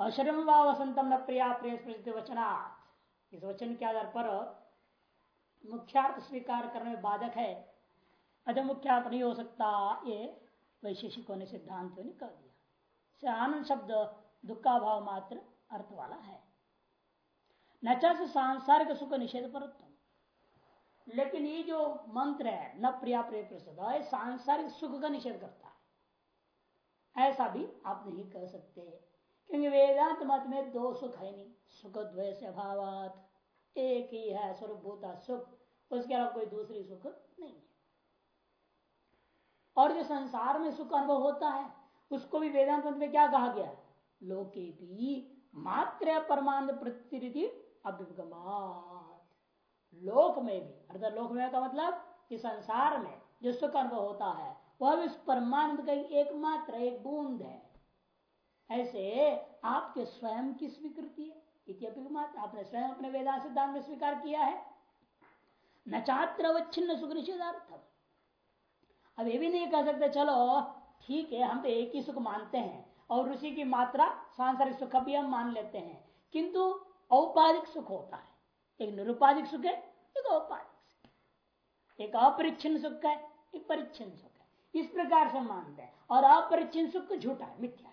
अशरम व वसंतम न प्रिया प्रिय वचनात्। इस वचन के आधार पर मुख्यार्थ स्वीकार करने में बाधक है। अतः मुख्यार्थ नहीं हो सकता, ये वैशेषिकों ने सिद्धांत ने कह दिया। आनंद शब्द दुखा भाव मात्र अर्थ वाला है। न से सांसारिक सुख निषेध पर लेकिन ये जो मंत्र है, न प्रिया प्रिय प्रसिद्ध सांसारिक सुख का निषेध करता है। ऐसा भी आप नहीं कह सकते। क्योंकि वेदांत मत में दो सुख है नहीं, सुख द्वेष अभाव एक ही है स्वरूप सुख, उसके अलावा कोई दूसरी सुख नहीं है। और जो संसार में सुख अनुभव होता है, उसको भी वेदांत मत में क्या कहा गया लोके भी मात्र परमानंद प्रति अभ्युगमात लोक में भी, अर्थात लोक में का मतलब इस संसार में जो सुख अनुभव होता है, वह भी उस परमानंद का एकमात्र एक बूंद है। ऐसे आपके स्वयं की स्वीकृति है। आपने स्वयं अपने वेदांत सिद्धांत में स्वीकार किया है। न चात्र अवच्छिन्न सुख निषेधार्थम अब ये भी नहीं कह सकते, चलो, ठीक है, हम तो एक ही सुख मानते हैं, और उसी की मात्रा सांसारिक सुख भी हम मान लेते हैं। किंतु औपाधिक सुख होता है। एक निरुपाधिक सुख है, एक औपाधिक सुख एक अपरिच्छिन्न सुख है, एक परिच्छिन्न सुख है। इस प्रकार से मानते हैं। और अपरिच्छिन्न सुख झूठा है, मिथ्या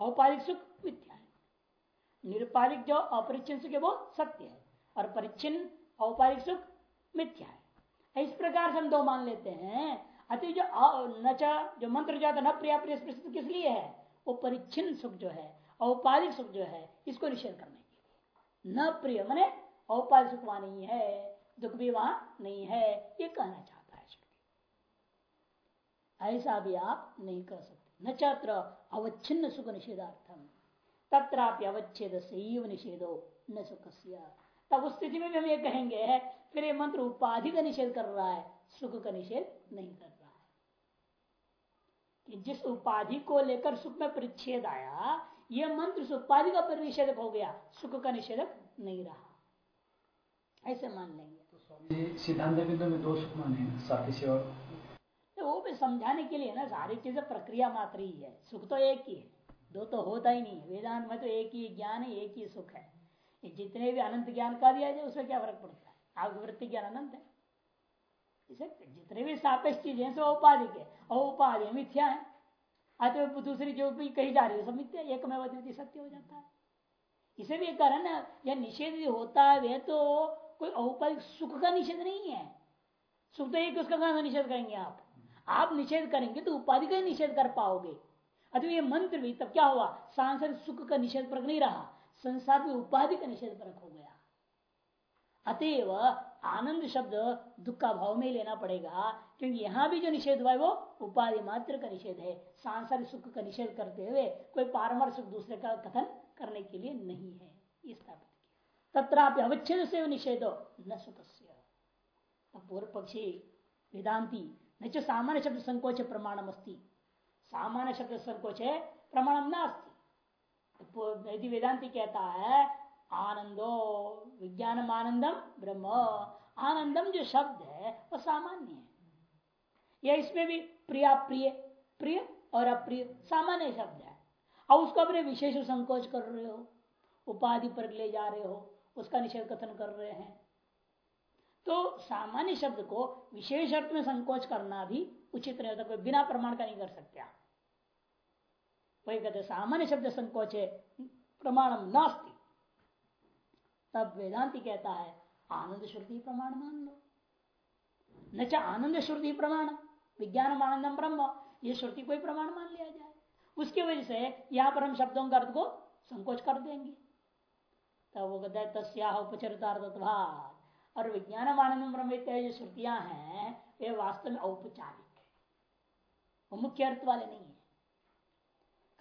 औपाधिक सुख मिथ्या है। निरुपाधिक जो अपरिच्छिन्न सुख है, वो सत्य है। और परिच्छिन्न औपाधिक सुख मिथ्या है। इस प्रकार से हम दो मान लेते हैं। अति जो नचा जो मंत्र जाता न प्रिया प्रिय किस लिए है? वो परिच्छिन्न सुख जो है, औपाधिक सुख जो है, इसको निषेध करने के न प्रिय मैंने औपाधिक सुख वहाँ नहीं है, दुख भी वहाँ नहीं है, ये कहना चाहता है। ऐसा भी आप नहीं कह सकते। न चात्र अवच्छिन्न सुख निषेधार्थम। तत्रापि अवच्छेद से निषेधो न सुख तब उस स्थिति में भी हम ये कहेंगे, फिर ये मंत्र उपाधि का निषेध कर रहा है, सुख का निषेध नहीं कर रहा है। कि जिस उपाधि को लेकर सुख में परिच्छेद आया यह मंत्र उस उपाधि का निषेधक हो गया, सुख का निषेधक नहीं रहा। ऐसे मान लेंगे। तो सिद्धांत बिंदु में दो सुख माने से और तो वो भी समझाने के लिए ना सारी चीज़ें प्रक्रिया मात्र ही है। सुख तो एक ही है। दो तो होता ही नहीं वेदांत में तो एक ही ज्ञान है, एक ही सुख है। जितने भी अनंत ज्ञान का दिया जाए, उसमें क्या फ़र्क पड़ता है? आपकी ज्ञान अनंत है। इसे जितने भी सापेक्ष चीज़ें हैं, सब औपाधिक है। और उपाधि मिथ्या है। अतः दूसरी जो भी कही जा रही है, सब मिथ्या एक में द्वितीय सत्य हो जाता है। इसे भी कारण है यह निषेध होता है तो कोई औपाधिक सुख का निषेध नहीं है। सुख तो एक उसका निषेध करेंगे आप? आप निषेध करेंगे तो उपाधि का निषेध कर पाओगे। अतः ये मंत्र भी तब क्या हुआ? सांसारिक सुख का निषेध पर नहीं रहा, संसार में उपाधि का निषेध पर हो गया। अतएव आनंद शब्द दुख का भाव में लेना पड़ेगा, क्योंकि यहाँ भी जो निषेध हुआ है वो उपाधि मात्र का निषेध है। सांसारिक सुख का निषेध करते हुए कोई पारमर सुख दूसरे का कथन करने के लिए नहीं है। स्थापित तथापि अवच्छेद से निषेधो न सुख पूर्व पक्षी वेदांति न सामान्य शब्द संकोच प्रमाणम अस्ती सामान्य शब्द संकोच प्रमाणम न अस्ती यदि वेदांति कहता है आनंदो विज्ञान आनंदम ब्रह्म आनंदम जो शब्द है वह सामान्य है। या इसमें भी प्रिया, प्रिय प्रिय और अप्रिय सामान्य शब्द है। और उसको अपने विशेष संकोच कर रहे हो, उपाधि पर ले जा रहे हो, उसका निषेध कथन कर रहे हैं तो सामान्य शब्द को विशेष अर्थ में संकोच करना भी उचित नहीं होता, कोई बिना प्रमाण का नहीं कर सकते। आप वही कहते सामान्य शब्द संकोच है, प्रमाणम नास्ती। तब वेदांति कहता है, आनंद श्रुति प्रमाण मान लो। न आनंद श्रुति प्रमाण विज्ञान आनंदम ब्रह्म, ये श्रुति कोई प्रमाण मान लिया जाए। उसकी वजह से यहाँ पर हम शब्दों का अर्थ को संकोच कर देंगे। तब वो कहते हैं तस्या उपचरितार्थत्वाद और विज्ञान आनंद ब्रह्म जो श्रुतियाँ हैं, वे वास्तव में औपचारिक वो मुख्य अर्थ वाले नहीं है।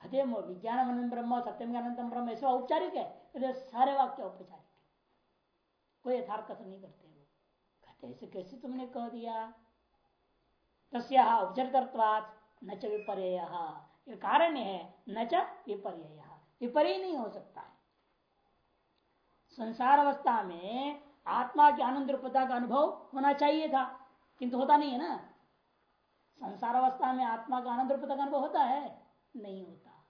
कहते विज्ञान आनंद ब्रह्म सत्यम अनंतम ब्रह्म, ऐसे औपचारिक है सारे वाक्य औपचारिक है। कोई यथार्थ कथन नहीं करते वो। कहते ऐसे कैसे तुमने कह दिया? तस्या उपचरितत्वात न च विपर्य कारण है, न च विपर्य विपर्य नहीं हो सकता संसार अवस्था में आत्मा के आनंद रूपता का अनुभव होना चाहिए था। किंतु होता नहीं है ना। संसार अवस्था में आत्मा का आनंद रूपता का अनुभव होता है? नहीं होता।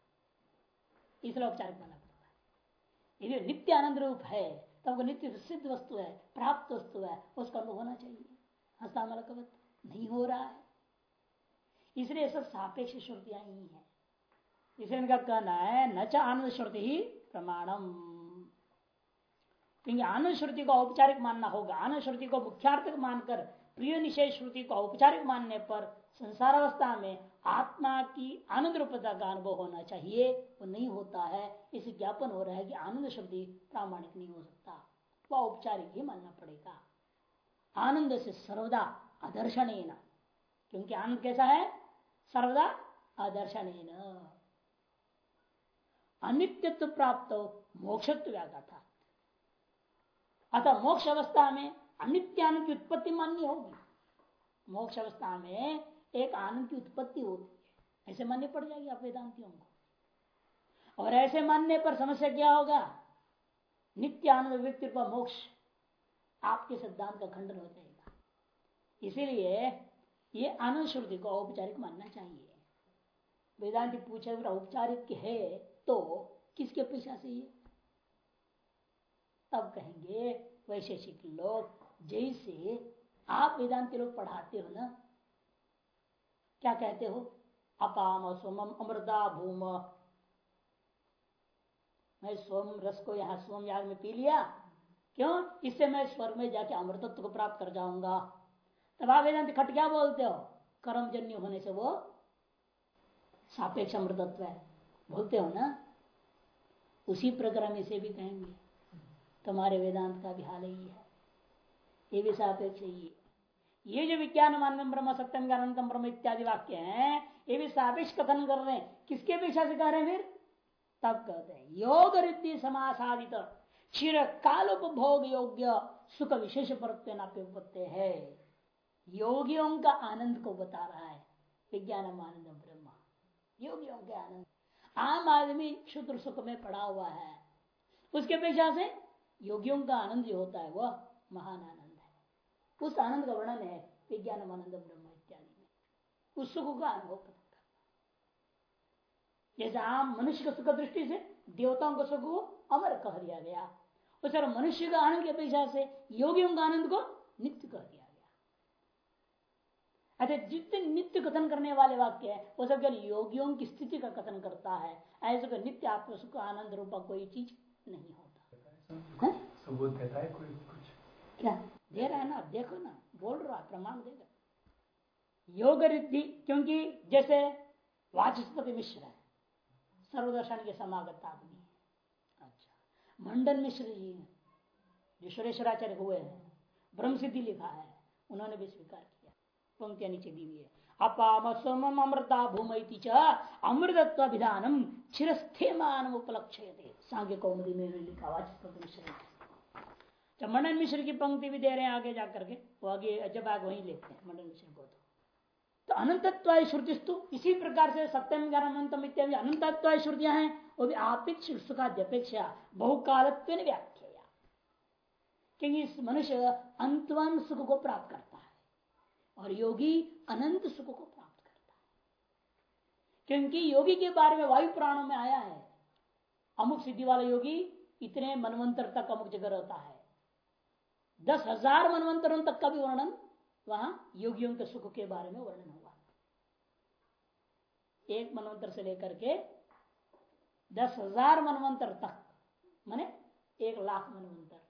इसलिए औपचारिक मानना पड़ता है। यदि नित्य आनंद रूप है तो वो नित्य सिद्ध वस्तु है, प्राप्त वस्तु है, उसका अनुभव होना चाहिए। हस्तामलकवत नहीं हो रहा है। इसलिए सब सापेक्ष श्रुतियाँ ही है। इसलिए इनका कहना है, न च आनंद श्रुति ही प्रमाणम। क्योंकि आनंद श्रुति को औपचारिक मानना होगा। आनंद श्रुति को मुख्यार्थक मानकर प्रिय निषेध श्रुति को औपचारिक मानने पर संसार अवस्था में आत्मा की आनंद रूपता का अनुभव होना चाहिए। वो नहीं होता है। इसे ज्ञापन हो रहा है कि आनंद श्रुति प्रामाणिक नहीं हो सकता। वह औपचारिक ही मानना पड़ेगा। आनंद से सर्वदा आदर्शन क्योंकि आनंद कैसा है? सर्वदा आदर्शन अनित्यत्व प्राप्त मोक्षत्व था। अतः मोक्ष अवस्था में अनित्य आनंद की उत्पत्ति मान्य होगी। मोक्ष अवस्था में एक आनंद की उत्पत्ति होती है। ऐसे मान्य पड़ जाएगी आप वेदांतियों को। और ऐसे मानने पर समस्या क्या होगा? नित्य आनंद व्यक्ति पर मोक्ष आपके सिद्धांत का खंडन हो जाएगा। इसीलिए ये आनंद श्रुति को औपचारिक मानना चाहिए। वेदांति पूछे औपचारिक है तो किसके पेशा से ये? तब कहेंगे, वैशेषिक लोग जैसे आप वेदांति लोग पढ़ाते हो ना, क्या कहते हो? अपाम सोमम अमृता भूम। मैं सोम रस को यहाँ सोम याग में पी लिया, क्यों? इससे मैं स्वर्ग में जाके अमृतत्व को प्राप्त कर जाऊँगा। तब आप वेदांत खट क्या बोलते हो? कर्मजन्य होने से वो सापेक्ष अमृतत्व है। बोलते हो ना? उसी प्रकार में से भी कहेंगे। तुम्हारे वेदांत का भी हाल ही है। ये भी सापेक्ष ही ये। जो विज्ञान मान ब्रह्म सत्यम अनंतम ब्रह्म इत्यादि वाक्य हैं, ये भी सापेक्ष कथन कर रहे हैं। किसके अपेक्षा से कह रहे हैं फिर? तब कहते हैं, योग रिद्धि समासादित क्षीर काल उपभोग योग्य सुख विशेष प्रत्यय है। योगियों का आनंद को बता रहा है विज्ञान आनंद ब्रह्म। योगियों के आनंद। आम आदमी शुद्र सुख में पड़ा हुआ है। उसके अपेक्षा से योगियों का आनंद जो होता है, वह महान आनंद है। उस आनंद का वर्णन है विज्ञान आनंद ब्रह्म इत्यादि में। उस सुख का अनुभव करना। जैसे आम मनुष्य का सुख दृष्टि से देवताओं का सुख को अमर कह दिया गया। उस मनुष्य का आनंद की अपेक्षा से योगियों का आनंद को नित्य कह दिया गया। अच्छा जितने नित्य कथन करने वाले वाक्य है, वो सब केवल योगियों की स्थिति का कथन करता है। ऐसे को नित्य आत्म सुख आनंद रूपा कोई चीज़ नहीं होता। सबूत देता है कोई कुछ? क्या? दे रहा है ना? देखो ना बोल रहा प्रमाण देगा योग रिद्धि क्योंकि जैसे वाचस्पति मिश्र है सर्वदर्शन के समागत आदमी अच्छा मंडन मिश्र जी जो सुरेश्वराचार्य हुए हैं ब्रह्म सिद्धि लिखा है उन्होंने भी स्वीकार किया। पंक्तियाँ नीचे दी हुई है। अपाम सोम अमृता भूमि च अमृतत्व विधानम चिरस्थेमान उपलक्ष्य सांख्य कौमुदी में लिखा जब मंडन मिश्र की पंक्ति भी दे रहे हैं आगे जाकर के, वो आगे जब आगे वही लेते हैं मंडन मिश्र को तो। तो अनंतत्व श्रुतिस्तु, इसी प्रकार से सत्यम अनंतम इत्यादि अनंतत्व श्रुतियाँ हैं, वो भी आपेक्ष सुखाद्यपेक्षा बहुकालत्व व्याख्या क्योंकि इस मनुष्य अंतवन सुख को प्राप्त करता है। और योगी अनंत सुख को प्राप्त करता है। क्योंकि योगी के बारे में वायु प्राणों में आया है, अमुक सिद्धि वाला योगी इतने मनवंतर तक अमुक जगह रहता है। दस हज़ार मनवंतरों तक का भी वर्णन वहाँ योगियों के सुख के बारे में वर्णन हुआ। एक मनवंतर से लेकर के दस हज़ार मनवंतर तक, माने एक लाख मनवंतर,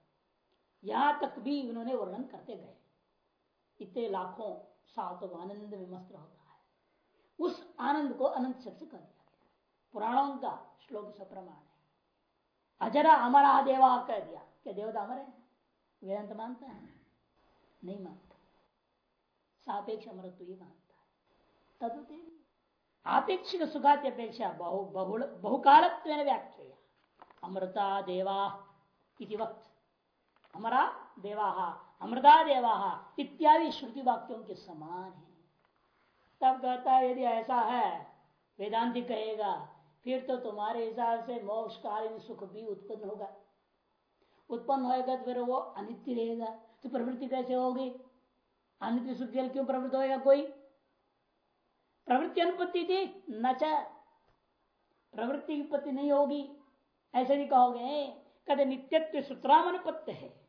यहाँ तक भी उन्होंने वर्णन करते गए। इतने लाखों साल तो आनंद में मस्त होता है। उस आनंद को अनंत शब्द कर दिया गया पुराणों का श्लोक से प्रमाण है। अजरा अमरा देवा कह दिया। क्या देवता अमर है? वेदांत मानता है? नहीं मानता। सापेक्ष अमरत्व ही मानता है। तदुते आपेक्षिक सुखाती अपेक्षा बहु बहुल बहुकालत्व व्याख्या अमृता देवा वक्त। अमरा देवा अमृता देवा इत्यादि श्रुति वाक्यों के समान है। तब कहता है, यदि ऐसा है, वेदांति कहेगा, फिर तो तुम्हारे हिसाब से मोक्ष कालीन सुख भी उत्पन्न होगा। उत्पन्न होएगा तो फिर वो अनित्य रहेगा। तो प्रवृत्ति कैसे होगी? अनित्य सुख के क्यों प्रवृत्त होएगा कोई? प्रवृत्ति अनुपत्ति थी, न प्रवृत्ति की उत्पत्ति नहीं होगी। ऐसे भी कहोगे, कहते नित्यत्व सूत्रामनुपत्य है।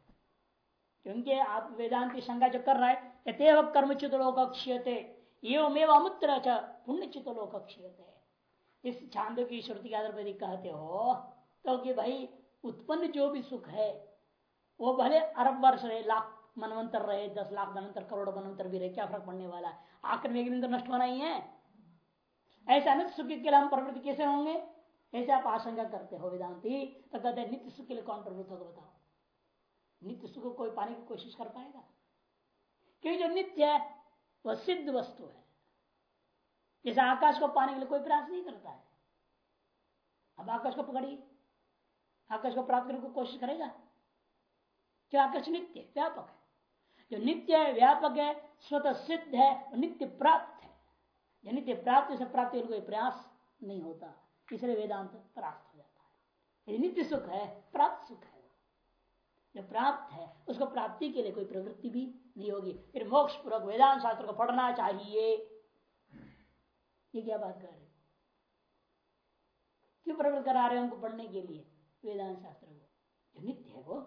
क्योंकि आप वेदांति शंका जो कर रहा है, यथेव कर्मचित लोक क्षीयते एवं अमुत्र पुण्यचित लोक क्षीयते इस छांदो की श्रुति के आधार पर कहते हो तो कि भाई, उत्पन्न जो भी सुख है, वो भले अरब वर्ष रहे, लाख मनवंतर रहे, दस लाख मनवंतर, करोड़ मनवंतर भी रहे, क्या फ़र्क पड़ने वाला आखिर में एक दिन तो नष्ट होना ही है। ऐसे अनंत सुख के लिए हम प्रवृत्ति कैसे होंगे? ऐसे आप आशंका करते हो, वेदांति तो कहते नित्य सुख के लिए कौन प्रवृत्त होगा, बताओ। नित्य सुख को कोई पाने की कोशिश कर पाएगा। क्योंकि जो नित्य है, वह सिद्ध वस्तु है। जैसे आकाश को पाने के लिए कोई प्रयास नहीं करता है। अब आकाश को पकड़िए। आकाश को प्राप्त करने की कोशिश करेगा। क्या आकाश नित्य, व्यापक है। जो नित्य है, व्यापक है, स्वतः सिद्ध है नित्य प्राप्त है। जो नित्य प्राप्त से प्राप्त कोई प्रयास नहीं होता। इसलिए वेदांत प्राप्त हो जाता है। यदि नित्य सुख है, प्राप्त सुख है। जो प्राप्त है, उसको प्राप्ति के लिए कोई प्रवृत्ति भी नहीं होगी। फिर मोक्ष पूर्वक वेदांत शास्त्र को पढ़ना चाहिए। ये क्या बात कर रहे क्यों प्रवृत्त करा रहे हमको पढ़ने के लिए? वेदांत शास्त्र को। जो नित्य है वो,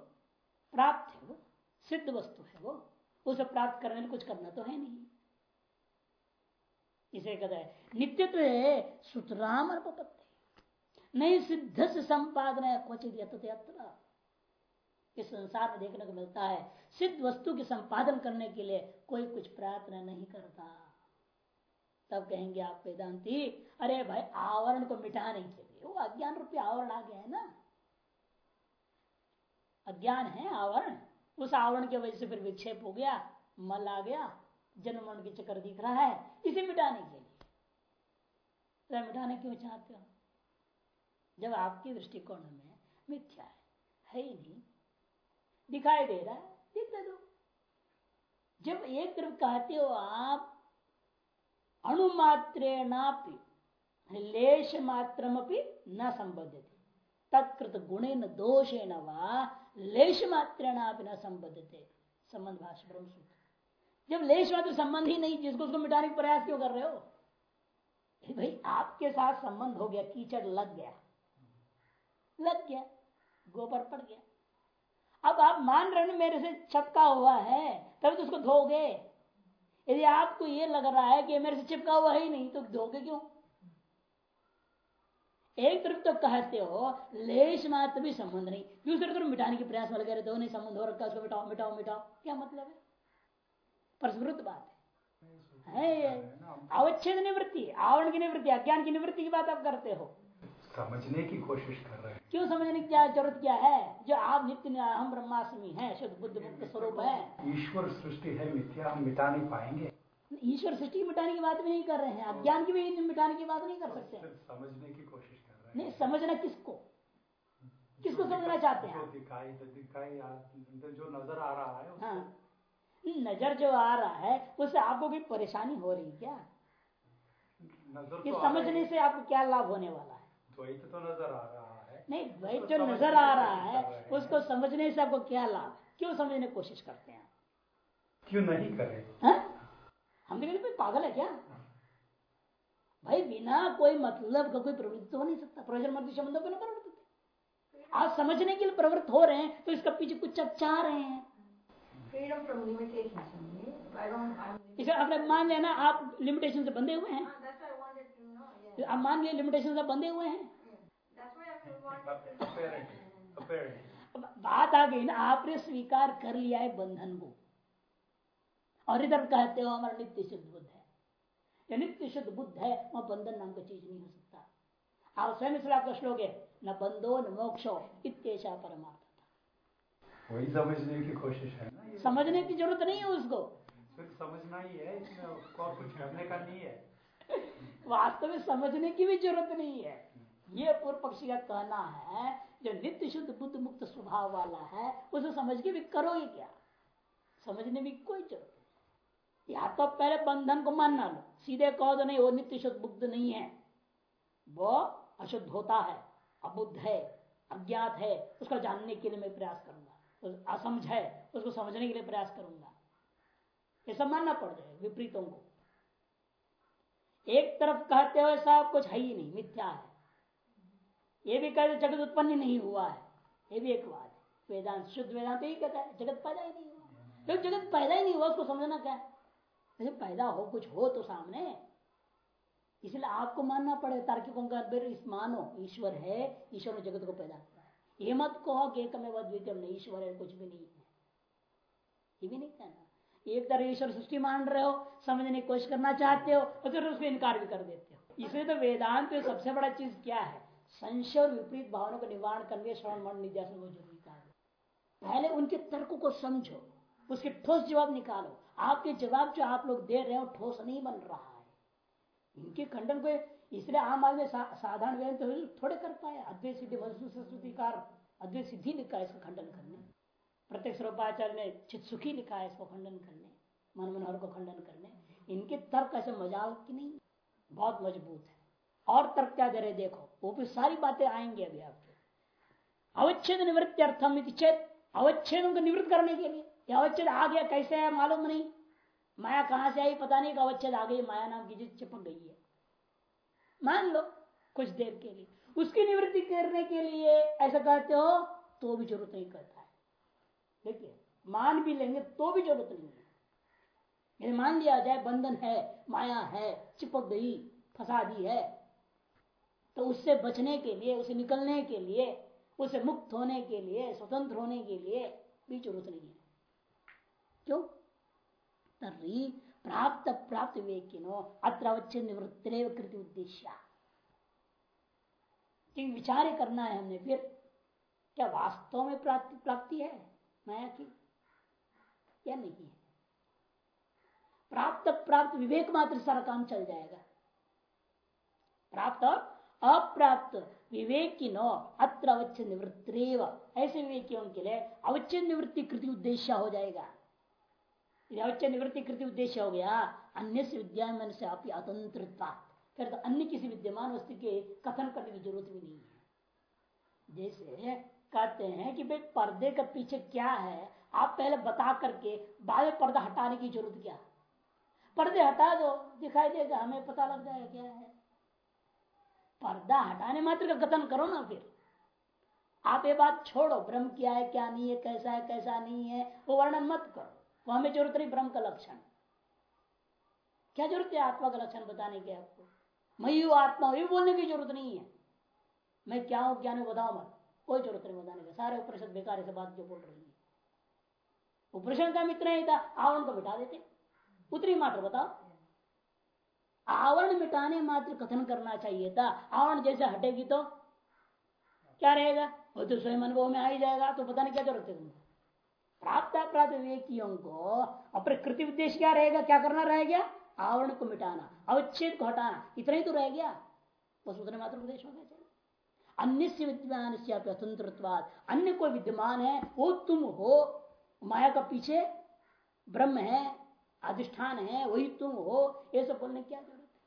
प्राप्त है वो, सिद्ध वस्तु है वो, उसे प्राप्त करने में कुछ करना तो है नहीं। इसे कहता है, नित्यत्व है सुतराम अर्पत्य नहीं सिद्ध से संपादन है, क्वचित यत्र इस संसार में देखने को मिलता है। सिद्ध वस्तु के संपादन करने के लिए कोई कुछ प्रार्थना नहीं करता। तब कहेंगे आप वेदांति, अरे भाई, आवरण को मिटाने के लिए। वो अज्ञान रूपी आवरण आ गया है ना? अज्ञान है आवरण। उस आवरण की वजह से फिर विक्षेप हो गया, मल आ गया, जन्म के चक्कर दिख रहा है। इसे मिटाने के लिए। तो मिटाने क्यों चाहते हो? जब आपके दृष्टिकोण में मिथ्या है है ही नहीं। दिखाई दे रहा है दिखने दो जब एक तरफ़ कहते हो आप अणुमात्रेणापि लेश मात्रमपि न संबद्ध तत्कृत गुणे न दोषे न लेश मात्रेणापि न थे संबंध भाषा ब्रह्म सूत्र जब लेश मात्र संबंध ही नहीं, जिसको उसको मिटाने का प्रयास क्यों कर रहे हो? भाई, आपके साथ संबंध हो गया, कीचड़ लग गया। लग गया, गोबर पड़ गया। अब आप मान रहे हो मेरे से चपका हुआ है तभी तो उसको धोगे। यदि आपको ये लग रहा है कि मेरे से चिपका हुआ ही नहीं तो धोगे क्यों? एक तरफ़ तो कहते हो लेश मात्र भी संबंध नहीं। दूसरी तरफ़ मिटाने के प्रयास में लगे रहते हो नहीं संबंध हो रखा उसको मिटाओ मिटाओ मिटाओ। क्या मतलब है? परस्वृत बात है। अवच्छेद निवृत्ति आवरण की निवृत्ति अज्ञान की निवृत्ति की बात आप करते हो। समझने की कोशिश कर रहे हैं। क्यों समझने की क्या ज़रूरत क्या है? जो आप नित्य हम ब्रह्मास्मि है शुद्ध बुद्ध मुक्त स्वरूप है। ईश्वर सृष्टि है मिथ्या हम मिटा नहीं पाएँगे। ईश्वर सृष्टि मिटाने की बात भी नहीं कर रहे हैं। आप ज्ञान की भी मिटाने की बात नहीं कर सकते। समझने की कोशिश कर रहे हैं। नहीं समझना किसको? किसको समझना चाहते हैं? दिखाई दिखाई जो नज़र आ रहा है हाँ। नज़र जो आ रहा है उससे आपको कोई परेशानी हो रही क्या? नज़र तो समझने से आपको क्या लाभ होने वाला है? द्वैत तो नज़र आ रहा है। नहीं द्वैत जो नज़र आ रहा है उसको समझने से आपको क्या लाभ? क्यों समझने की कोशिश करते हैं क्यों नहीं करे? हाँ? हम तो कहते पागल है क्या? भाई बिना कोई मतलब का कोई प्रवृत्ति हो नहीं सकता। प्रयोजन मत संबंधों पर प्रवृत्त आप समझने के लिए प्रवृत्त हो रहे हैं तो इसका पीछे कुछ आप चाह रहे हैं। इसे आपने मान लेना आप लिमिटेशन से बंधे हुए हैं। आप मान लिया लिमिटेशन से बंधे हुए हैं। बात आ गई ना आपने स्वीकार कर लिया है बंधन को। और इधर कहते हो हमारा नित्य शुद्ध बुद्ध है। या नित्य शुद्ध बुद्ध है वह बंधन नाम का चीज़ नहीं हो सकता। आप स्वयं इसलिए आपका श्लोक है न बंधो न मोक्षो इतना परमार्थ। वही समझने की कोशिश है ना समझने की ज़रूरत नहीं है उसको। सिर्फ़ समझना ही है इसमें और कुछ करने का नहीं है। वास्तव में समझने की भी ज़रूरत नहीं है। ये पूर्व पक्षी का कहना है, जो नित्य शुद्ध बुद्ध मुक्त स्वभाव वाला है, उसे समझ के भी करोगे क्या? समझने में कोई ज़रूरत नहीं। या तो पहले बंधन को मानना लो। सीधे कहो तो नहीं, वो नित्य शुद्ध बुद्ध नहीं है। वो अशुद्ध होता है, अबुद्ध है, अज्ञात है, उसका जानने के लिए मैं प्रयास करूँगा। असमझ है, उसको समझने के लिए प्रयास करूँगा। सब मानना पड़ जाए विपरीतों को। एक तरफ़ कहते हुए सब कुछ है ही नहीं, मिथ्या है। ये भी कहते जगत उत्पन्न नहीं हुआ है। ये भी एक बात है। वेदांत, शुद्ध वेदांत यही कहता है, जगत पैदा ही नहीं हुआ। जब जगत पैदा ही नहीं हुआ, उसको समझना क्या है? पैदा हो, कुछ हो तो सामने। इसलिए आपको मानना पड़े तार्किकों का इस मानो, ईश्वर है, ईश्वर ने जगत को पैदा किया ये मत कहो कि एक में द्वितीय ईश्वर है, कुछ भी नहीं है। ये भी नहीं कहना। एक तरह ईश्वर सृष्टि मान रहे हो, समझने की कोशिश करना चाहते हो, और फिर उसको इनकार भी कर देते हो। इसलिए तो वेदांत में सबसे बड़ा चीज़ क्या है? संशय और विपरीत भावना को निवारण करने श्रवण मन निध्यासन वो ज़रूरी कार्य पहले उनके तर्क को समझो, उसके ठोस जवाब निकालो। आपके जवाब जो आप लोग दे रहे हो, ठोस नहीं बन रहा है। इनके खंडन को इसलिए आम आदमी साधारण वेद तो थोड़े कर पाए अद्वैत सिद्धि सरस्वतीकार अद्वैत सिद्धि लिखा है इसका खंडन करने। प्रत्यक्ष रूपाचार्य ने चित सुखी लिखा है इसको खंडन करने मन मनोहर को खंडन करने। इनके तर्क ऐसे मज़ाक की नहीं, बहुत मज़बूत है। और तर्क क्या करे देखो, वो भी सारी बातें आएँगे अभी आपके। अवच्छेद निवृत्ति अर्थम चेत, अवच्छेद को निवृत्त करने के लिए। ये अवच्छेद आ गया, कैसे है मालूम नहीं। माया कहाँ से आई पता नहीं अवच्छेद आ गई, माया नाम की चीज़ चिपक गई है। मान लो, कुछ देर के लिए। उसकी निवृत्ति करने के लिए ऐसा कहते हो तो भी ज़रूरत नहीं करता देखिए, मान भी लेंगे तो भी ज़रूरत नहीं है। यदि मान लिया जाए, बंधन है, माया है, चिपक गई, फंसा दी है तो उससे बचने के लिए, उसे निकलने के लिए, उसे मुक्त होने के लिए, स्वतंत्र होने के लिए भी ज़रूरत नहीं है। क्यों? तरी प्राप्त प्राप्त विवेकिनो अत्र अवच्छ निवृत्ति कृति उद्देश्य। विचार करना है हमने, फिर क्या वास्तव में प्राप्ति प्राप्ति है? माया की? या नहीं है? प्राप्त प्राप्त विवेक मात्र सारा काम चल जाएगा। प्राप्त और अप्राप्त विवेक की नो अत्र अवच्छेद निवृत्ति ऐसे विवेकियों के लिए अवच्छेद निवृत्ति कृति उद्देश्य हो जाएगा। अवच्छेद निवृत्ति कृति उद्देश्य हो गया, अन्य से विद्यमान से आप अतंत्र फिर तो अन्य किसी विद्यमान वस्तु के कथन करने की ज़रूरत भी नहीं है। जैसे कहते हैं कि भाई पर्दे के पीछे क्या है? आप पहले बता करके बाद में पर्दा हटाने की ज़रूरत क्या? पर्दे हटा दो, दिखाई देगा, हमें पता लग जाएगा क्या है। पर्दा हटाने मात्र का कथन करो ना फिर। आप ये बात छोड़ो ब्रह्म क्या है, क्या नहीं है, कैसा है, कैसा नहीं है, वो वर्णन मत करो। वो हमें ज़रूरत नहीं ब्रह्म का लक्षण। क्या ज़रूरत है आत्मा का लक्षण बताने की आपको? मैं यू आत्मा ये बोलने की ज़रूरत नहीं है। मैं क्या हूँ क्या नहीं बताऊ मत। कोई ज़रूरत नहीं बताने का सारे उपनिषद बेकार से बात जो बोल रही है। उपनिषद का मित्र ही था आवरण को बिठा देते। उतरी मात्र बताओ। आवरण मिटाने मात्र कथन करना चाहिए था। आवरण जैसे हटेगी तो क्या रहेगा? वो तो स्वयं अनुभव में आ ही जाएगा तो पता नहीं क्या ज़रूरत है तुमको। प्राप्त प्राप्त विवेकियों को अप्रकृति उद्देश्य क्या रहेगा? क्या करना रह गया? आवरण को मिटाना, अवच्छेद को हटाना। इतना ही तो रह गया। बस उतने मात्र उपदेश हो गया अन्य से विद्यमान से स्वतंत्र अन्य कोई विद्यमान है, वो तुम हो। माया का पीछे ब्रह्म है, अधिष्ठान है, वही तुम हो। ये सब बोलने क्या ज़रूरत है?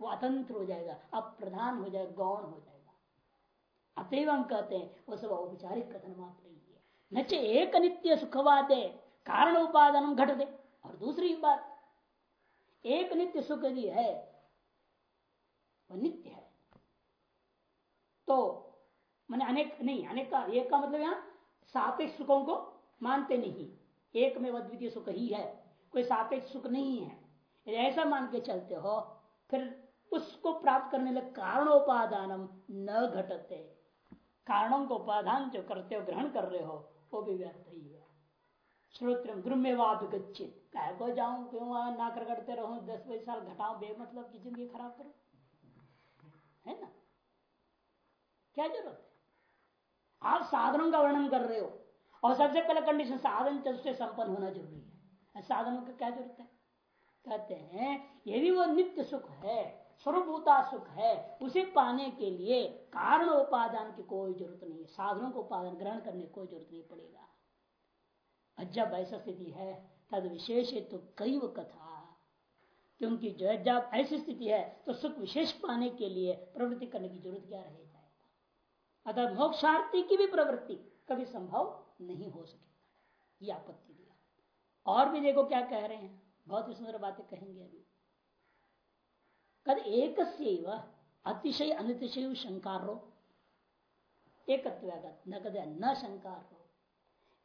वो अतंत्र हो जाएगा, अप्रधान हो जाएगा, गौण हो जाएगा। अतएव हम कहते हैं, वो सब औपचारिक कथन मात्र ही है। न एक नित्य सुखवादे कारण उपादान घट दे और दूसरी बात एक नित्य सुख यदि है वह नित्य है। तो मैंने अनेक, नहीं, अनेक का, एक का मतलब यहाँ सापेक्ष सुखों को मानते नहीं। एक में द्वितीय सुख ही है, कोई सापेक्ष सुख नहीं है। ऐसा मान के चलते हो, फिर उसको प्राप्त करने लगे कारणोपादानम न घटते। कारणों को उपादान जो करते हो, ग्रहण कर रहे हो, वो भी व्यर्थ ही है। श्रोत्र कह को जाऊँ, क्यों ना कर करते रहो, दस बजे साल घटाओ बे मतलब की ज़िंदगी खराब करो? है ना? क्या ज़रूरत है? आप साधनों का वर्णन कर रहे हो। और सबसे पहले कंडीशन साधन से संपन्न होना ज़रूरी है। साधनों का क्या ज़रूरत है? कहते हैं यदि वो नित्य सुख है स्वरूभूता सुख है। उसे पाने के लिए कारण उपादान की कोई ज़रूरत नहीं है। साधनों को उपादान ग्रहण करने की कोई ज़रूरत नहीं पड़ेगा। जब ऐसा स्थिति है, तद विशेष तो कई कथा। क्योंकि जब ऐसी स्थिति है तो सुख विशेष पाने के लिए प्रवृत्ति करने की ज़रूरत क्या रहेगी अतः मोक्षार्थी की भी प्रवृत्ति कभी संभव नहीं हो सकेगा ये आपत्ति दिया और भी देखो क्या कह रहे हैं। बहुत ही सुंदर बातें कहेंगे अभी। कद एक अतिशय अनितिशय शंकारो। एक न कद, न शंका हो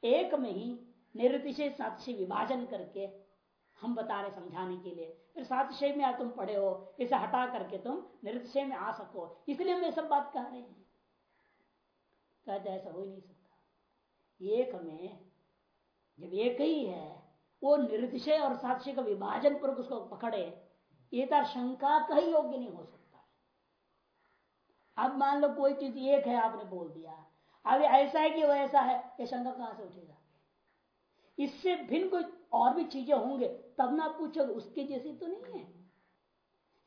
एक में ही निरतिशय साक्षी विभाजन करके हम बता रहे समझाने के लिए। फिर सातिशय में तुम पढ़े हो, इसे हटा करके तुम निरतिशय में आ सको। इसलिए हम ये सब बात कह रहे हैं। कहते ऐसा हो ही नहीं सकता। एक में, जब एक ही है, वो निर्दिशय और साक्ष्य का विभाजन पर उसको पकड़े, ये तो शंका का ही योग्य नहीं हो सकता। अब मान लो कोई चीज़ एक है, आपने बोल दिया। अब ऐसा है कि वो ऐसा है, ये शंका कहाँ से उठेगा? इससे भिन्न कोई और भी चीज़ें होंगे, तब ना पूछोगे, उसके जैसी तो नहीं है।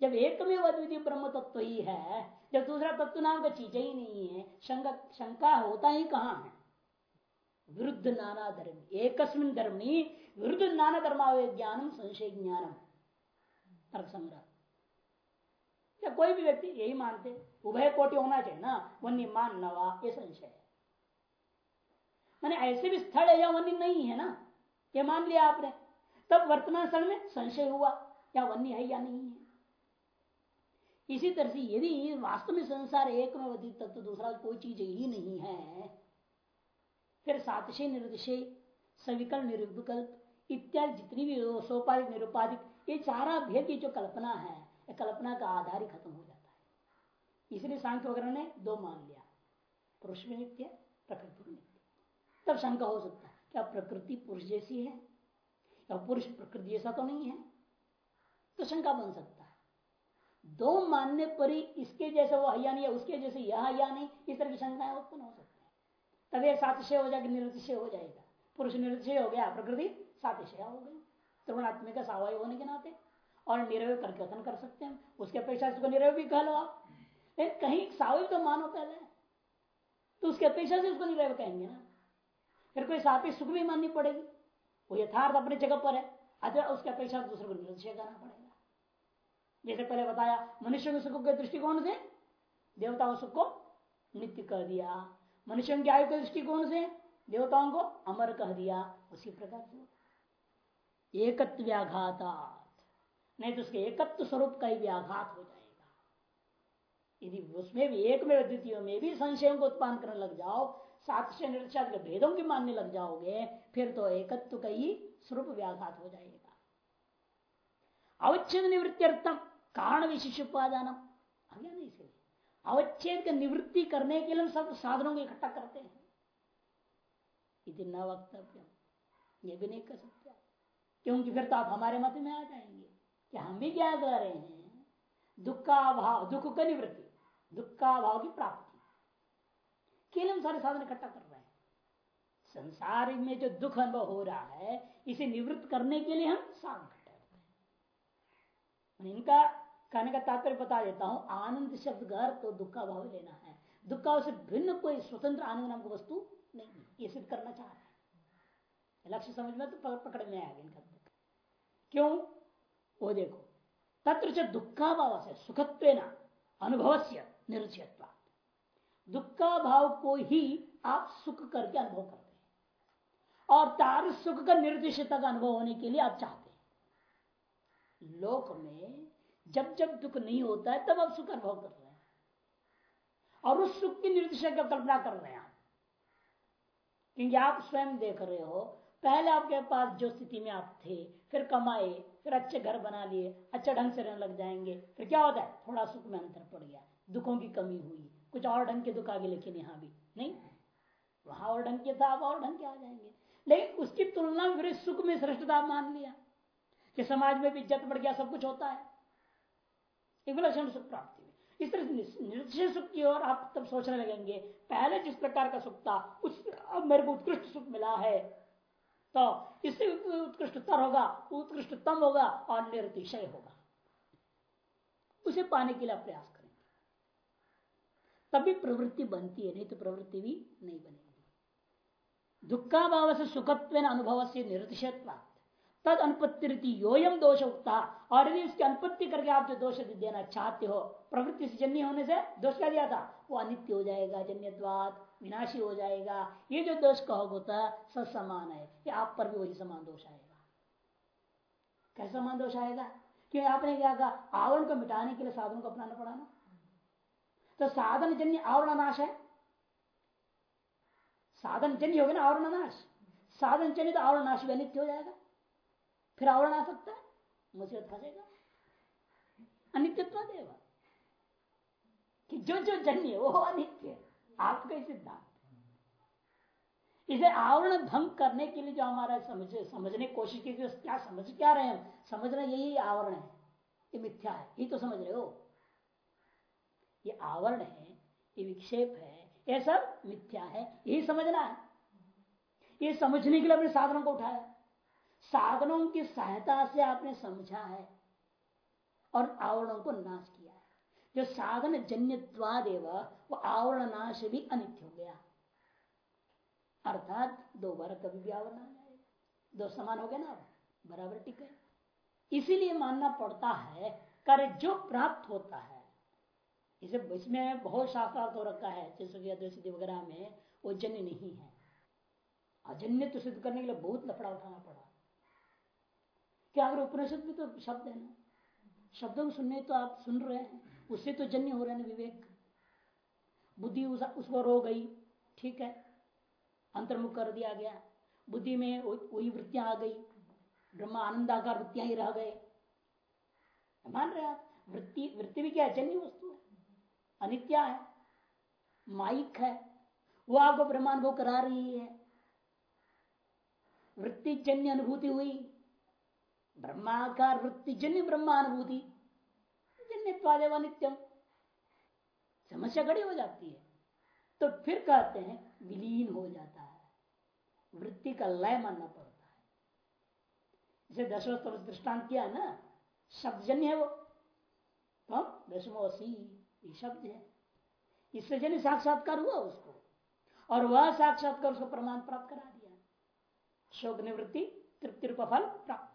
जब एक में अद्वितीय ब्रह्म तत्व तो ही है जब दूसरा तत्व नाम का चीज़ ही नहीं है, शंका होता ही कहाँ है? विरुद्ध नाना धर्म एक धर्म विरुद्ध नाना धर्मावे ज्ञानम, संशय ज्ञानम, तर्क संग्रह। या कोई भी व्यक्ति यही मानते, उभय कोटि होना चाहिए ना, वन्य मान नवा ये संशय है। मैंने ऐसे भी स्थल है या वन्य नहीं है ना, ये मान लिया आपने, तब वर्तमान स्थल में संशय हुआ, या वन्य है या नहीं है। इसी तरह से यदि वास्तव में संसार एक में तत्व दूसरा कोई चीज़ ही नहीं है, फिर सातशय, निर्दशय, सविकल्प निरुपकल्प इत्यादि जितनी भी सोपाधिक, निरुपाधिक, ये सारा भेद की जो कल्पना है कल्पना का आधार ही खत्म हो जाता है। इसलिए सांख्य वगैरह ने दो मान लिया। पुरुष भी नित्य, प्रकृति नित्य। तब शंका हो सकता है, क्या प्रकृति पुरुष जैसी है? या पुरुष प्रकृति जैसा तो नहीं है? तो शंका बन सकता दो मानने पर ही इसके जैसे वो हया नहीं है, उसके जैसे यह नहीं, इस तरह की शंकाएँ उत्पन्न हो सकती है। तब एक सातिशय हो जाएगा, निरतिशय हो जाएगा। पुरुष निरतिशय हो गया, प्रकृति सातिशय हो गई। त्रिगुणात्मिक स्वाभाविक होने के नाते और निरवय करके कथन कर सकते हैं। उसके अपेक्षा उसको निरवय भी कह लो आप। लेकिन कहीं सावय तो मानो पहले। तो उसके अपेक्षा से उसको निरवय कहेंगे ना। फिर कोई साथी सुख भी माननी पड़ेगी। वो यथार्थ अपने जगह पर है। अथवा उसके अपेक्षा दूसरे को निरतिशय करना पड़ेगा। जैसे पहले बताया, मनुष्य के सुख के दृष्टिकोण से देवताओं सुख को नित्य कह दिया। मनुष्य की आयु के दृष्टिकोण से देवताओं को अमर कह दिया। उसी प्रकार से एकत्व व्याघात नहीं तो उसके एकत्व स्वरूप का ही व्याघात हो जाएगा। यदि उसमें भी एक में द्वितीय में भी संशयों को उत्पन्न करने लग जाओ साक्ष्य निरक्षात के भेदों की मानने लग जाओगे, फिर तो एकत्व का ही स्वरूप व्याघात हो जाएगा। अवच्छेद निवृत्त्यर्थम। कारण विशेष उपादान नहीं इसे। अवच्छेद का निवृत्ति करने के लिए हम सब साधनों को इकट्ठा करते हैं। इतनी न वक्तव्य ये भी नहीं कर सकते क्योंकि फिर तो आप हमारे मत में आ जाएँगे कि हम भी क्या कर रहे हैं। दुख का भाव दुख का निवृत्ति दुख का भाव की प्राप्ति। के लिए हम सारे साधन इकट्ठा कर रहे हैं। संसार में जो दुख अनुभव हो रहा है, इसे निवृत्त करने के लिए हम साधन इकट्ठा करते हैं। इनका कहने का तात्पर्य बता देता हूँ, आनंद शब्द अर्थ तो दुख का भाव लेना है। दुख का से भिन्न कोई स्वतंत्र आनंद नाम की वस्तु नहीं ये सिद्ध करना चाह रहे हैं। लक्ष्य समझ में तो पकड़ में आएगा इनका क्यों? वो देखो, तत्र दुखा भाव से सुखत्व अनुभव से निरुचयत्व। दुखा भाव को ही आप सुख करके अनुभव करते हैं। और तार सुख का निर्दिष्टता का अनुभव होने के लिए आप चाहते हैं। लोक में जब जब दुख नहीं होता है, तब आप सुख अनुभव कर रहे हैं। और उस सुख की निर्देश का कल्पना कर रहे हैं आप क्योंकि आप स्वयं देख रहे हो, पहले आपके पास जो स्थिति में आप थे, फिर कमाए, फिर अच्छे घर बना लिए, अच्छे ढंग से रहने लग जाएँगे, फिर क्या होता है? थोड़ा सुख में अंतर पड़ गया, दुखों की कमी हुई, कुछ और ढंग के दुख आगे लेकिन यहाँ भी नहीं। वहाँ और ढंग के था आप और ढंग के आ जाएँगे। लेकिन उसकी तुलना में फिर सुख में श्रेष्ठता मान लिया। कि समाज में भी इज़्ज़त बढ़ गया, सब कुछ होता है। एक विलक्षण सुख प्राप्ति में। इस तरह निश्चय सुख की ओर आप तब सोचने लगेंगे, पहले जिस प्रकार का सुख था, उस, अब मेरे को उत्कृष्ट सुख मिला है। तो इससे उत्कृष्टतर होगा, उत्कृष्टतम होगा और निरतिशय होगा। उसे पाने के लिए प्रयास करेंगे। तभी प्रवृत्ति बनती है, नहीं तो प्रवृत्ति भी नहीं बनेगी। दुखा भाव से सुखत्व अनुभव से निरतिशयत्वा। तद अनुपत्ति रीति योयम दोष उगता और यदि उसकी अनुपत्ति करके आप जो दोष देना चाहते हो, प्रवृत्ति से जन्य होने से दोष क्या दिया था? वो अनित्य हो जाएगा जन्यवाद विनाशी हो जाएगा। ये जो दोष कहो होता सब समान है, कि आप पर भी वही समान दोष आएगा। कैसा समान दोष आएगा? क्योंकि आपने क्या कहा, आवरण को मिटाने के लिए साधन को अपनाना पड़ा ना। तो साधन जन्य, आवरण नाश है। साधन जन्य हो गया ना, आवरण नाश साधन जन्य तो आवरण नाश भी अनित्य हो जाएगा। फिर आवरण आ सकता है? मुसीबत फंसेगा। अनित्यत्व देवा कि जो जो जन्य वो अनित्य आपका ही सिद्धांत इसे आवरण भंग करने के लिए जो हमारा समझ, समझने की कोशिश की क्या समझ क्या रहे हैं? समझना यही आवरण है। ये मिथ्या है। ये तो समझ रहे हो। ये आवरण है, ये विक्षेप है, ये सब मिथ्या है। यही समझना है। ये समझने के लिए अपने साधनों को उठाया। साधनों की सहायता से आपने समझा है और आवरणों को नाश किया है। जो साधन जन्यवादेव वो आवरण नाश भी अनित्य हो गया। अर्थात दो बार कभी भी आवरण दो समान हो गया ना बराबर टिके इसीलिए मानना पड़ता है, कार्य जो प्राप्त होता है, इसे इसमें बहुत शास्त्रार्थ हो रखा है, जैसे वगैरह में वो जन्य नहीं है। अजन्य तो सिद्ध करने के लिए बहुत लफड़ा उठाना पड़ा। क्या अगर उपनिषद में तो शब्द है ना। शब्दों को सुनने तो आप सुन रहे हैं उससे तो जन्य हो रहे हैं विवेक। बुद्धि उस, उसको रो गई ठीक है अंतर्मुख कर दिया गया। बुद्धि में वही वृत्तियाँ आ गई ब्रह्म आनंदाकार वृत्तियाँ ही रह गए। मान रहे आप वृत्ति वृत्ति भी क्या जन्य वस्तु है अनित्या है माइक है वो आपको ब्रह्मानुभव करा रही है। वृत्ति जन्य अनुभूति हुई ब्रह्माकार वृत्ति, जन्य ब्रह्मानुभूति। जन्य नित्यम। समस्या खड़ी हो जाती है। तो फिर कहते हैं, विलीन हो जाता है। वृत्ति का लय मानना पड़ता है। इसे दशमो दृष्टांत किया ना शब्द जन्य है वो। तो ये शब्द है। इससे जन्य साक्षात्कार हुआ उसको। और वह साक्षात्कार उसको प्रमाण प्राप्त करा दिया। शोक निवृत्ति, तृप्ति रूप फल प्राप्त।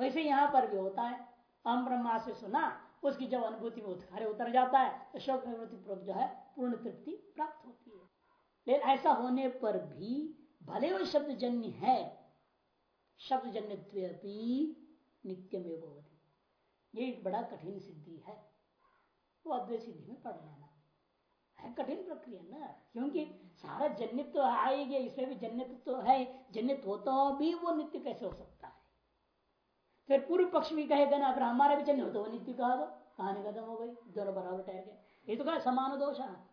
वैसे यहाँ पर भी होता है। हम ब्रह्मा से सुना, उसकी जब अनुभूति में खरे उतर जाता है तो शोक निवृत्ति जो है, पूर्ण तृप्ति प्राप्त होती है। लेकिन ऐसा होने पर भी भले वो शब्द जन्य है शब्द जन्य नित्य में ये एक बड़ा कठिन सिद्धि है। वो अद्वैत सिद्धि में पढ़ लेना। है कठिन प्रक्रिया ना, क्योंकि सारा जन्यत तो आएगी, इसमें भी जन्यत तो है जन्यत होता भी वो नित्य कैसे हो सकता फिर पूर्व पक्ष भी कहेगा ना अगर हमारा भी जन्य होता, वो नित्य कहा दो कहानी खत्म हो गई, दोनों बराबर ठहर गए। ये तो कहा, समान दोष है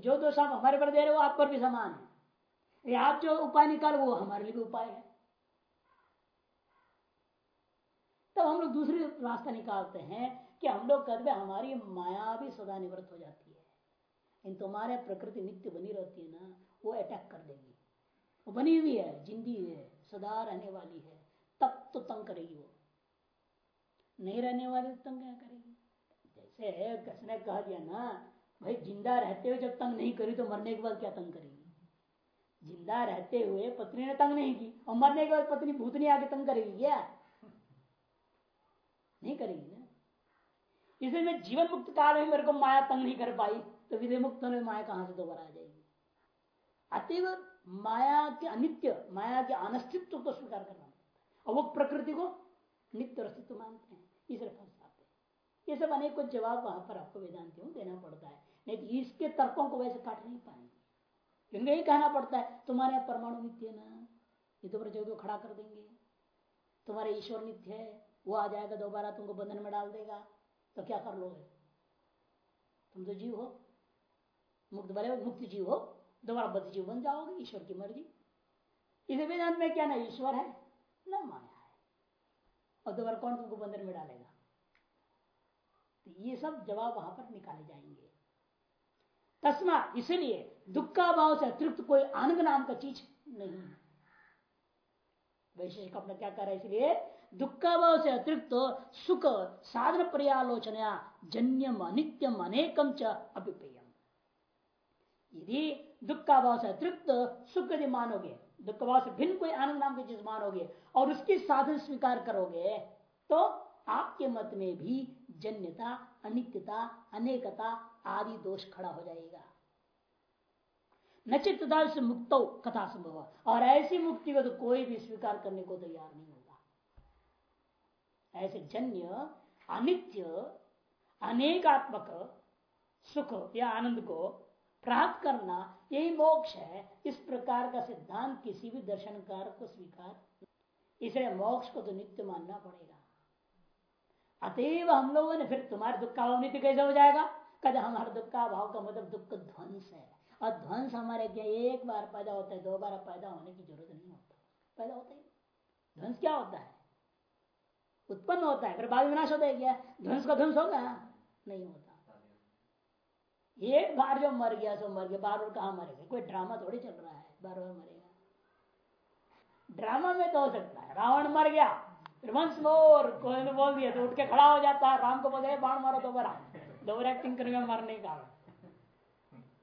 जो दोष आप हमारे पर दे रहे हो आप पर भी समान है। ये आप जो उपाय निकाल, वो हमारे लिए भी उपाय है। तब हम लोग दूसरी रास्ता निकालते हैं कि हम लोग कहते हमारी माया भी सदा निवृत्त हो जाती है। इन तुम्हारे प्रकृति नित्य बनी रहती है ना, वो अटैक कर देगी। वो बनी हुई है, जिंदी है, सदा रहने वाली है। तब तो तंग करेगी वो। नहीं रहने वाली तो तंग क्या करेगी? जैसे कसने कह दिया ना, भाई, ज़िंदा रहते हुए जब तंग नहीं करी तो मरने के बाद क्या तंग करेगी? ज़िंदा रहते हुए पत्नी ने तंग नहीं की, और मरने के बाद पत्नी भूतनी आके तंग करेगी क्या? नहीं करेगी ना। इसलिए मैं जीवन मुक्त काल में मेरे को माया तंग नहीं कर पाई तो विधि मुक्त होने माया कहाँ से दोबारा आ जाएगी? अतएव माया के अनित्य, माया के अनस्तित्व को स्वीकार करना। और वो प्रकृति को नित्य अस्तित्व मानते हैं। इसलिए फंस जाते हैं। ये सब अनेक कुछ जवाब वहाँ पर आपको वेदांतियों देना पड़ता है। नहीं तो इसके तर्कों को वैसे काट नहीं पाएँगे। क्योंकि यही कहना पड़ता है, तुम्हारे यहाँ परमाणु नित्य ना? ये तो जो खड़ा कर देंगे। तुम्हारे ईश्वर नित्य है, वो आ जाएगा दोबारा, तुमको बंधन में डाल देगा। तो क्या कर लोगे? तुम तो जीव हो। मुक्त बने मुक्त जीव हो। दोबारा बद्ध जीव बन जाओगे, ईश्वर की मर्ज़ी। इसे वेदांत में क्या ना, ईश्वर है। न माया है। और दोबारा कौन तुमको बंधन में डालेगा? तो ये सब जवाब वहाँ पर निकाले जाएँगे। तस्मा इसलिए दुख का भाव से अतिरिक्त कोई आनंद नाम का चीज़ नहीं। वैशेषिक अपना क्या कर रहा है इसलिए दुख से अतिरिक्त सुख साधन पर्यालोचना जन्यम अनित्यम अनेकम च अभिपेयम यदि दुख भाव से अतिरिक्त सुख यदि मानोगे दुख भाव से भिन्न कोई आनंद नाम की चीज़ मानोगे और उसकी साधन स्वीकार करोगे तो आपके मत में भी जन्यता, अनित्यता, अनेकता आदि दोष खड़ा हो जाएगा। नचित से मुक्त कथा संभव और ऐसी मुक्ति को तो कोई भी स्वीकार करने को तैयार नहीं होगा। ऐसे जन्य, अनित्य, अनेकात्मक सुख या आनंद को प्राप्त करना यही मोक्ष है। इस प्रकार का सिद्धांत किसी भी दर्शनकार को स्वीकार इसलिए मोक्ष को तो नित्य मानना पड़ेगा। अतएव हम लोगों ने फिर तुम्हारे दुख का नित्य कैसे हो जाएगा? कहते हमारे दुख का भाव का मतलब दुख ध्वंस है। और ध्वंस हमारे क्या, एक बार पैदा होता है, दो बार पैदा होने की ज़रूरत नहीं होता। पैदा होता ही ध्वंस क्या होता है? उत्पन्न होता है, फिर बाद विनाश होता है क्या ध्वंस का ध्वंस होगा? नहीं होता। एक बार जो मर गया, सो मर गया। बार बार कहा मरेगा कोई ड्रामा थोड़ी चल रहा है। बार बार मरेगा ड्रामा में तो हो सकता है। रावण मर गया वंश मोर ने बोल दिया तो उठ के खड़ा हो जाता है। राम को बोले बाण, मारो, दोबारा। दोबारा एक्टिंग करेंगे मरने का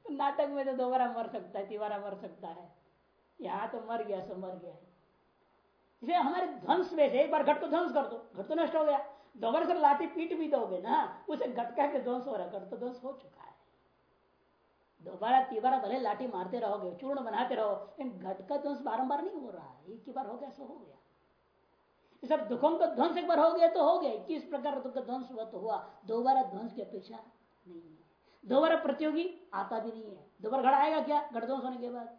तो नाटक में तो दोबारा मर सकता है, तिवारा मर सकता है। यहाँ तो मर गया, सो मर गया इसे हमारे ध्वंस में से एक बार घट को ध्वंस कर दो। घट तो नष्ट हो गया। दोबारा से लाठी पीट भी दोगे ना, उसे घटका के ध्वंस हो रहा घट तो ध्वंस हो चुका है। दोबारा तीबारा भले लाठी मारते रहोगे चूर्ण बनाते रहो, लेकिन घट का ध्वंस बारंबार नहीं हो रहा है। एक बार हो गया, सो हो गया। सब दुखों का ध्वंस एक बार हो गया तो हो गया। किस प्रकार दुख का ध्वंस हुआ तो हुआ। दोबारा ध्वंस की अपेक्षा नहीं है। दोबारा प्रतियोगी आता भी नहीं है। दोबारा घड़ा आएगा क्या? घट ध्वंस होने के बाद।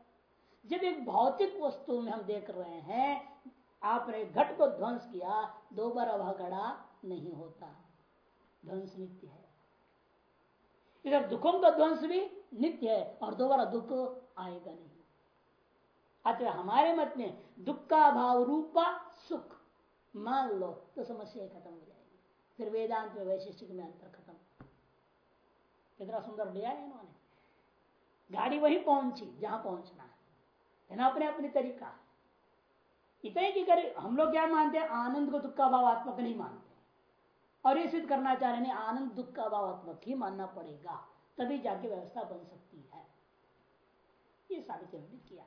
जब एक भौतिक वस्तु में हम देख रहे हैं, आपने घट को ध्वंस किया, दोबारा वह घड़ा नहीं होता। ध्वंस नित्य है। इधर दुखों का ध्वंस भी नित्य है, और दोबारा दुख आएगा नहीं। अतः हमारे मत में दुख का भाव रूपा सुख। मान लो तो समस्या खत्म हो जाएगी। फिर वेदांत में वैशिष्टिक में अंतर खत्म। कितना सुंदर लिया है इन्होंने। गाड़ी वही पहुँची, जहाँ पहुँचना है। ना अपने अपने तरीका। इतने की करे, हम लोग क्या मानते हैं? आनंद को दुख का भावात्मक नहीं मानते। और ये सिद्ध करना चाह रहे आनंद, दुख का भावात्मक ही मानना पड़ेगा, तभी जाके व्यवस्था बन सकती है। ये चीज़ों किया।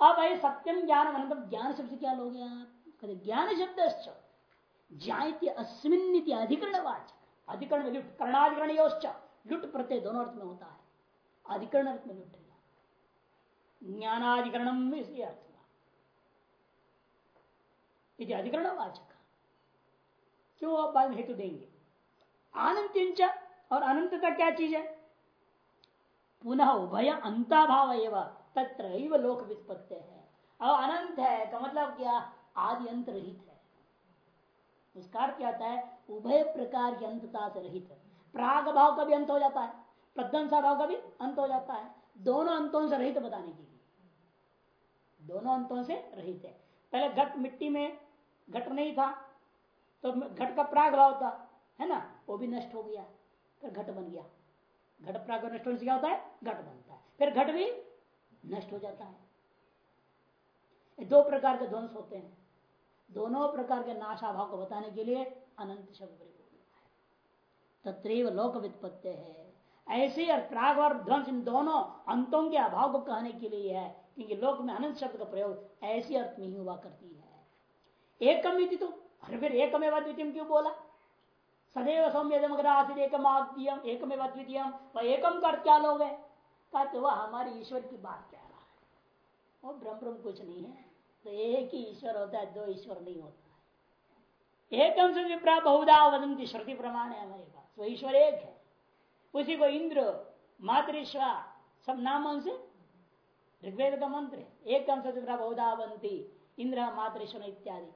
अब आई सत्यम ज्ञान अनंतम ज्ञान शब्द क्या लोगे ज्ञान शब्द अस्मिन अधिकरण वाचक अधिकरण लुट कर्णाधिकरण लुट प्रत्यय दोनों अर्थ में होता है। अधिकरण अर्थ में लुट ज्ञानाधिकरण इसलिए अर्थ हुआ। अधिकरण वाचक क्यों आप बाद में हेतु देंगे अनंत और अनंतता क्या चीज़ है? पुनः उभय अंता भाव एवं तत्र लोक वित्पत्ति है। और अनंत है, का मतलब क्या? आदि अंत रहित है। उसका अर्थ क्या है? उभय प्रकार की अंतता से रहित है। प्राग भाव का भी अंत हो जाता है, प्रध्वंसा भाव का भी अंत हो जाता है। दोनों अंतों से रहित बताने के लिए। दोनों अंतों से रहित है। पहले घट मिट्टी में घट नहीं था तो घट का प्राग भाव था है ना? वो भी नष्ट हो गया, फिर घट बन गया। घट प्राग नष्ट होने से क्या होता है? घट बनता है। फिर घट भी नष्ट हो जाता है। दो प्रकार के ध्वंस होते हैं। दोनों प्रकार के नाशाभाव को बताने के लिए अनंत शब्द प्रयोग है। तत्व लोक वित्पत्ति है। ऐसे और प्राग और ध्वंस इन दोनों अंतों के अभाव को कहने के लिए है, क्योंकि लोक में अनंत शब्द का प्रयोग ऐसी अर्थ में ही हुआ करती है। एक कम तो अरे फिर एकमेव द्वितीय क्यों बोला? सदैव सौम्यदम आसिद एकम एकमेव द्वितीय एकम कर क्या लोग है। कहते वह हमारे ईश्वर की बात कह रहा है। वो ब्रह्म ब्रह्म कुछ नहीं है। तो एक ही ईश्वर होता है, दो ईश्वर नहीं होता है। एकम से विप्रा बहुधा वदंती श्रुति प्रमाण है हमारे पास। वो ईश्वर एक है। उसी को इंद्र, मातृश्वा, सब नाम से? ऋग्वेद का मंत्र एक अंश विप्रा बहुधा वंती इंद्र मातृश्वर इत्यादि।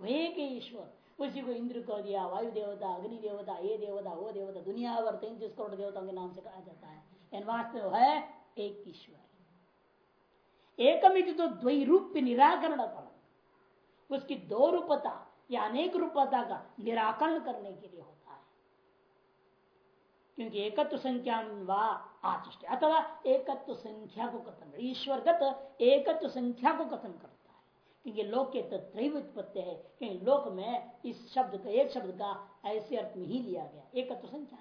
वही एक ईश्वर। उसी को इंद्र कह दिया, वायु देवता, अग्नि देवता, ये देवता, वो देवता, दुनिया भर तैतीस करोड़ देवताओं के नाम से कहा जाता है। वास्तव है एक ईश्वर। एकमित तो द्वैरूप्य निराकरण पर उसकी दो रूपता, या अनेक रूपता का निराकरण करने के लिए होता है। क्योंकि एकत्व संख्या व अथवा एकत्व संख्या को कथन। ईश्वरगत एकत्व संख्या को कथन करता क्योंकि लोक के तत्व उत्पत्ति है क्योंकि लोक में इस शब्द का, एक शब्द का ऐसे अर्थ में ही लिया गया, एक तो संख्या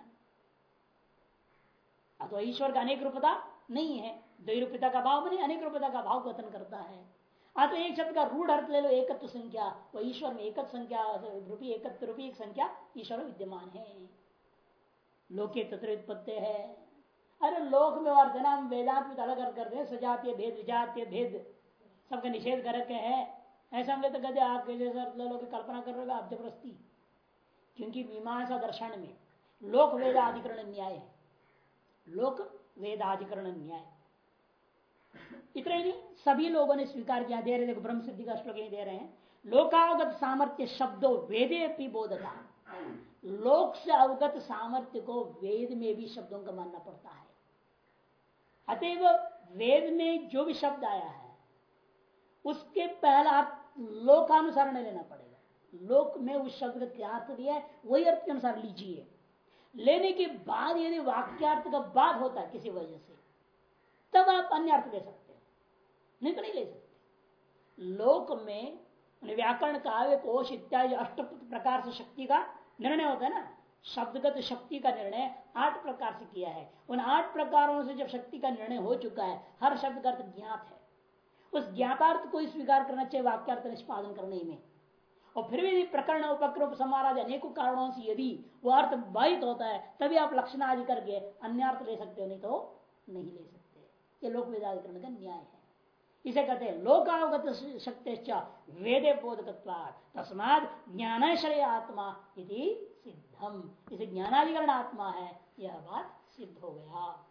अथवा ईश्वर का अनेक रूपता नहीं है, द्विरूपता का भाव नहीं अनेक रूपता का भाव कथन करता है। तो एक शब्द का रूढ़ अर्थ ले लो एकत्व संख्या, वो ईश्वर में एकत्व संख्या, रूपी एकत्व रूपी एक संख्या, ईश्वर विद्यमान है। लोके तत्व उत्पत्ति है। अरे लोक में और जना वेदांत में अलग करते हैं, सजातीय भेद, विजातीय भेद। सबका निषेध कर रखे हैं। ऐसा हम तो कहते आप लोग कल्पना कर रहे आप जबरस्ती क्योंकि मीमांसा दर्शन में लोक वेद अधिकरण न्याय है। लोक वेदाधिकरण न्याय। इतना ही नहीं, सभी लोगों ने स्वीकार किया। दे रहे ब्रह्म सिद्धि का श्लोक दे रहे हैं। लोकावगत सामर्थ्य शब्दों वेदे भी बोधता। लोक से अवगत सामर्थ्य को वेद में भी शब्दों का मानना पड़ता है। अतएव वेद में जो भी शब्द आया है उसके पहला लोकानुसार नहीं लेना पड़ेगा। लोक में उस शब्द का क्या अर्थ दिया है, वही अर्थ के अनुसार लीजिए। लेने के बाद यदि वाक्यार्थ का बाद होता है किसी वजह से, तब आप अन्य अर्थ ले सकते हैं। नहीं तो नहीं ले सकते। लोक में व्याकरण काव्य कोश इत्यादि अष्ट प्रकार से शक्ति का निर्णय होता है ना, शब्दगत शक्ति का निर्णय आठ प्रकार से किया है। उन आठ प्रकारों से जब शक्ति का निर्णय हो चुका है, हर शब्द का अर्थ ज्ञात है। उस ज्ञातार्थ को ही स्वीकार करना चाहिए, वाक्यार्थ निष्पादन करने में। और फिर भी प्रकरण उपक्रम समाराज अनेकों कारणों से यदि वो अर्थ बाधित होता है, तभी आप लक्षण आदि करके अन्य अर्थ ले सकते हो, नहीं तो नहीं ले सकते। ये लोक वेदाधिकरण का न्याय है। इसे कहते हैं लोकावगत शक्ति वेदे बोधक तस्माद ज्ञानाश्रय आत्मा यदि सिद्धम। इसे ज्ञानाधिकरण आत्मा है, यह बात सिद्ध हो गया।